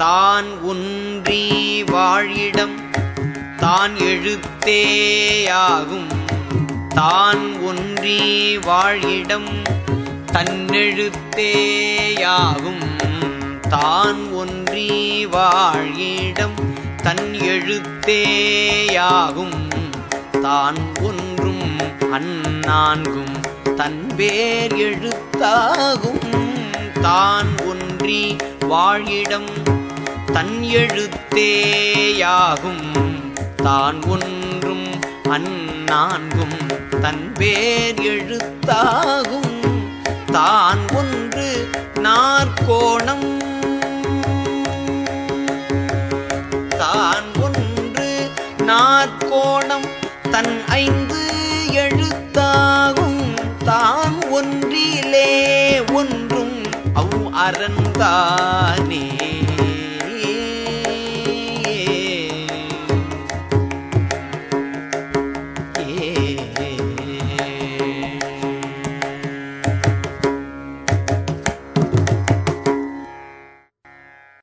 தான் ஒன்றி வாழிடம் தான் எழுத்தேயாகும். தான் ஒன்றி வாழிடம் தன்னெழுத்தேயாகும் தான் ஒன்றி வாழிடம் தன் எழுத்தேயாகும். தான் ஒன்றும் அந்நான்கும் தன் பேர் எழுத்தாகும். தான் ஒன்றி வாழிடம் தன் எழுத்தேயாகும் தான் ஒன்றும் அந்நான்கும் தன் பேர் எழுத்தாகும். தான் ஒன்று நாற்கோணம். தான் ஒன்று நாற்கோணம் தன் ஐந்து எழுத்தாகும். தான் ஒன்றிலே ஒன்றும் அவ் அறந்தானே.